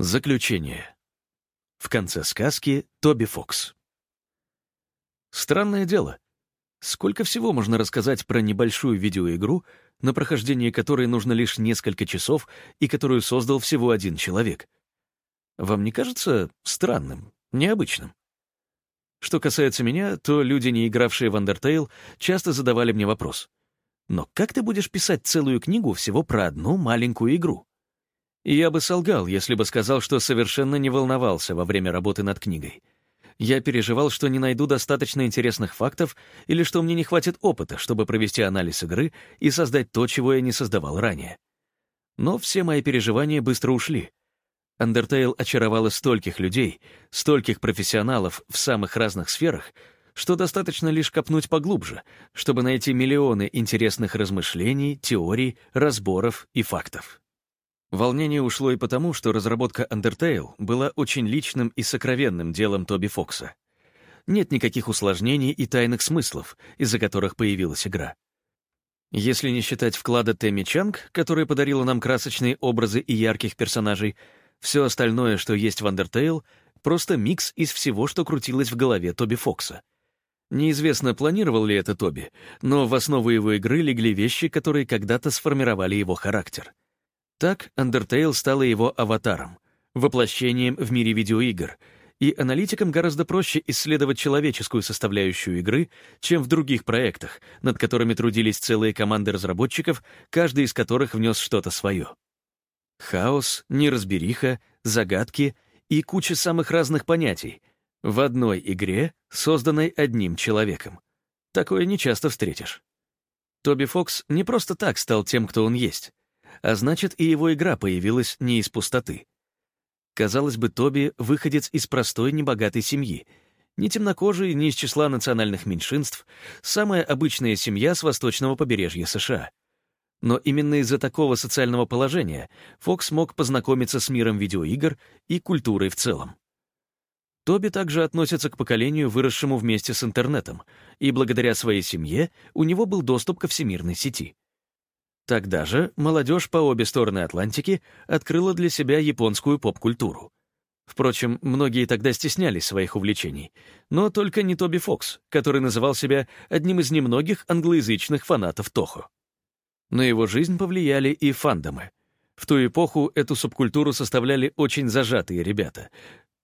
Заключение. В конце сказки Тоби Фокс. Странное дело. Сколько всего можно рассказать про небольшую видеоигру, на прохождение которой нужно лишь несколько часов и которую создал всего один человек? Вам не кажется странным, необычным? Что касается меня, то люди, не игравшие в Undertale, часто задавали мне вопрос. Но как ты будешь писать целую книгу всего про одну маленькую игру? И я бы солгал, если бы сказал, что совершенно не волновался во время работы над книгой. Я переживал, что не найду достаточно интересных фактов или что мне не хватит опыта, чтобы провести анализ игры и создать то, чего я не создавал ранее. Но все мои переживания быстро ушли. Undertale очаровала стольких людей, стольких профессионалов в самых разных сферах, что достаточно лишь копнуть поглубже, чтобы найти миллионы интересных размышлений, теорий, разборов и фактов. Волнение ушло и потому, что разработка Undertale была очень личным и сокровенным делом Тоби Фокса. Нет никаких усложнений и тайных смыслов, из-за которых появилась игра. Если не считать вклада Тэмми Чанг, которая подарила нам красочные образы и ярких персонажей, все остальное, что есть в Undertale, просто микс из всего, что крутилось в голове Тоби Фокса. Неизвестно, планировал ли это Тоби, но в основу его игры легли вещи, которые когда-то сформировали его характер — так Undertale стала его аватаром, воплощением в мире видеоигр, и аналитикам гораздо проще исследовать человеческую составляющую игры, чем в других проектах, над которыми трудились целые команды разработчиков, каждый из которых внес что-то свое. Хаос, неразбериха, загадки и куча самых разных понятий в одной игре, созданной одним человеком. Такое нечасто встретишь. Тоби Фокс не просто так стал тем, кто он есть а значит, и его игра появилась не из пустоты. Казалось бы, Тоби — выходец из простой, небогатой семьи. Не темнокожий, не из числа национальных меньшинств, самая обычная семья с восточного побережья США. Но именно из-за такого социального положения Фокс мог познакомиться с миром видеоигр и культурой в целом. Тоби также относится к поколению, выросшему вместе с интернетом, и благодаря своей семье у него был доступ ко всемирной сети. Тогда же молодежь по обе стороны Атлантики открыла для себя японскую поп-культуру. Впрочем, многие тогда стеснялись своих увлечений, но только не Тоби Фокс, который называл себя одним из немногих англоязычных фанатов Тохо. На его жизнь повлияли и фандомы. В ту эпоху эту субкультуру составляли очень зажатые ребята.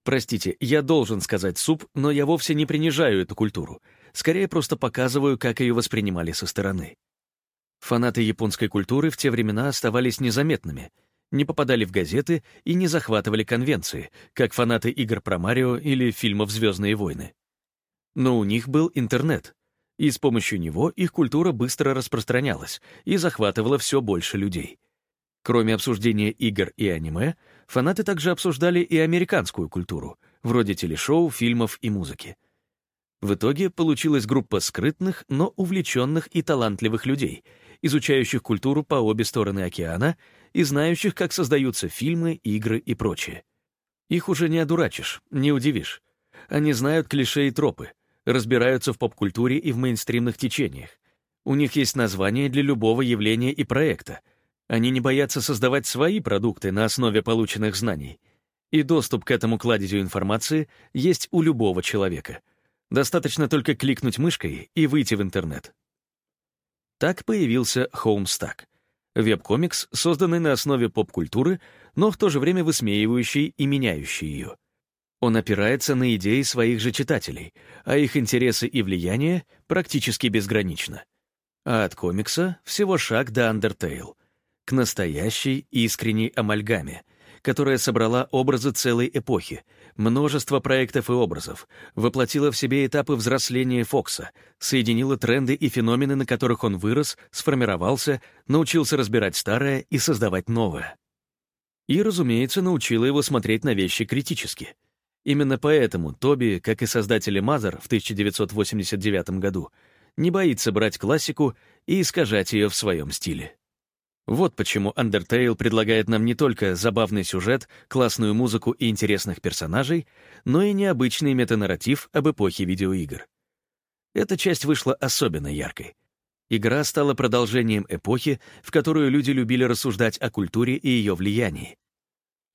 Простите, я должен сказать суп, но я вовсе не принижаю эту культуру. Скорее просто показываю, как ее воспринимали со стороны. Фанаты японской культуры в те времена оставались незаметными, не попадали в газеты и не захватывали конвенции, как фанаты игр про Марио или фильмов «Звездные войны». Но у них был интернет, и с помощью него их культура быстро распространялась и захватывала все больше людей. Кроме обсуждения игр и аниме, фанаты также обсуждали и американскую культуру, вроде телешоу, фильмов и музыки. В итоге получилась группа скрытных, но увлеченных и талантливых людей — изучающих культуру по обе стороны океана и знающих, как создаются фильмы, игры и прочее. Их уже не одурачишь, не удивишь. Они знают клише и тропы, разбираются в поп-культуре и в мейнстримных течениях. У них есть название для любого явления и проекта. Они не боятся создавать свои продукты на основе полученных знаний. И доступ к этому кладезю информации есть у любого человека. Достаточно только кликнуть мышкой и выйти в интернет. Так появился Homestuck — веб-комикс, созданный на основе поп-культуры, но в то же время высмеивающий и меняющий ее. Он опирается на идеи своих же читателей, а их интересы и влияние практически безгранично. А от комикса всего шаг до Undertale, к настоящей искренней амальгаме — которая собрала образы целой эпохи, множество проектов и образов, воплотила в себе этапы взросления Фокса, соединила тренды и феномены, на которых он вырос, сформировался, научился разбирать старое и создавать новое. И, разумеется, научила его смотреть на вещи критически. Именно поэтому Тоби, как и создатели Мазер в 1989 году, не боится брать классику и искажать ее в своем стиле. Вот почему Undertale предлагает нам не только забавный сюжет, классную музыку и интересных персонажей, но и необычный метанарратив об эпохе видеоигр. Эта часть вышла особенно яркой. Игра стала продолжением эпохи, в которую люди любили рассуждать о культуре и ее влиянии.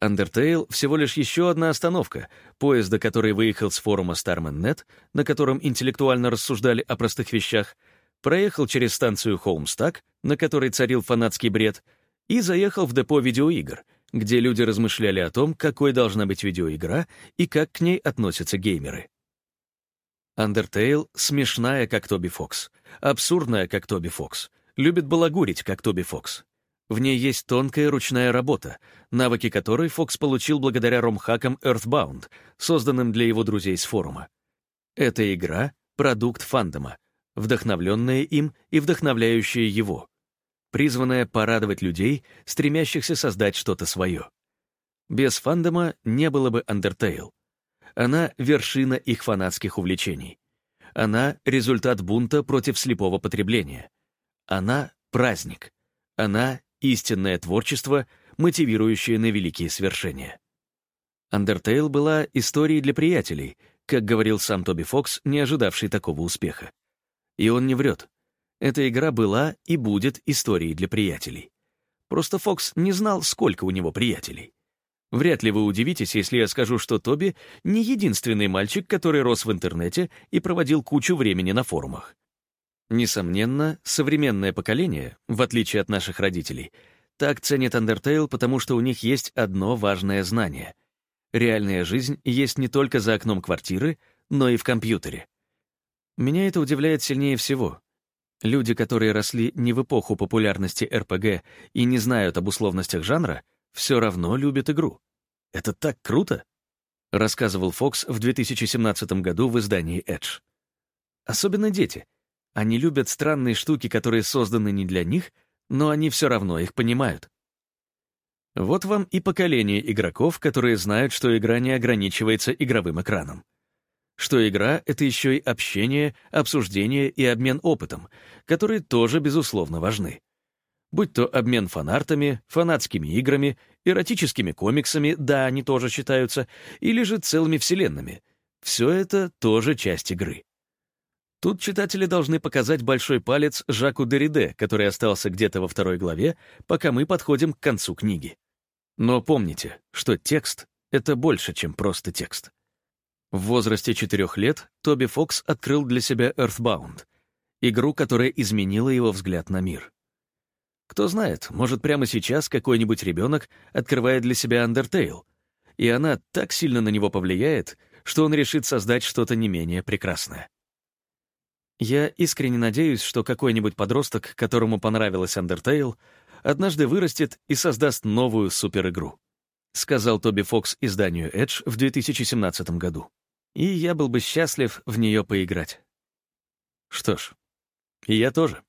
Undertale — всего лишь еще одна остановка, поезд, до которой выехал с форума Starman.net, на котором интеллектуально рассуждали о простых вещах, проехал через станцию Холмстаг, на которой царил фанатский бред, и заехал в депо видеоигр, где люди размышляли о том, какой должна быть видеоигра и как к ней относятся геймеры. Undertale смешная, как Тоби Фокс, абсурдная, как Тоби Фокс, любит балагурить, как Тоби Фокс. В ней есть тонкая ручная работа, навыки которой Фокс получил благодаря ромхакам Earthbound, созданным для его друзей с форума. Эта игра — продукт фандома, вдохновленная им и вдохновляющая его, призванная порадовать людей, стремящихся создать что-то свое. Без фандома не было бы Undertale. Она — вершина их фанатских увлечений. Она — результат бунта против слепого потребления. Она — праздник. Она истинное творчество, мотивирующее на великие свершения. Undertale была историей для приятелей, как говорил сам Тоби Фокс, не ожидавший такого успеха. И он не врет. Эта игра была и будет историей для приятелей. Просто Фокс не знал, сколько у него приятелей. Вряд ли вы удивитесь, если я скажу, что Тоби не единственный мальчик, который рос в интернете и проводил кучу времени на форумах. Несомненно, современное поколение, в отличие от наших родителей, так ценит Undertale, потому что у них есть одно важное знание. Реальная жизнь есть не только за окном квартиры, но и в компьютере. Меня это удивляет сильнее всего. Люди, которые росли не в эпоху популярности РПГ и не знают об условностях жанра, все равно любят игру. Это так круто! Рассказывал Фокс в 2017 году в издании Edge. Особенно дети — они любят странные штуки, которые созданы не для них, но они все равно их понимают. Вот вам и поколение игроков, которые знают, что игра не ограничивается игровым экраном. Что игра — это еще и общение, обсуждение и обмен опытом, которые тоже, безусловно, важны. Будь то обмен фанартами, фанатскими играми, эротическими комиксами, да, они тоже считаются, или же целыми вселенными. Все это тоже часть игры. Тут читатели должны показать большой палец Жаку Дериде, который остался где-то во второй главе, пока мы подходим к концу книги. Но помните, что текст — это больше, чем просто текст. В возрасте четырех лет Тоби Фокс открыл для себя Earthbound, игру, которая изменила его взгляд на мир. Кто знает, может, прямо сейчас какой-нибудь ребенок открывает для себя Undertale, и она так сильно на него повлияет, что он решит создать что-то не менее прекрасное. Я искренне надеюсь, что какой-нибудь подросток, которому понравилась Undertale, однажды вырастет и создаст новую суперигру. Сказал Тоби Фокс изданию Edge в 2017 году. И я был бы счастлив в нее поиграть. Что ж, и я тоже.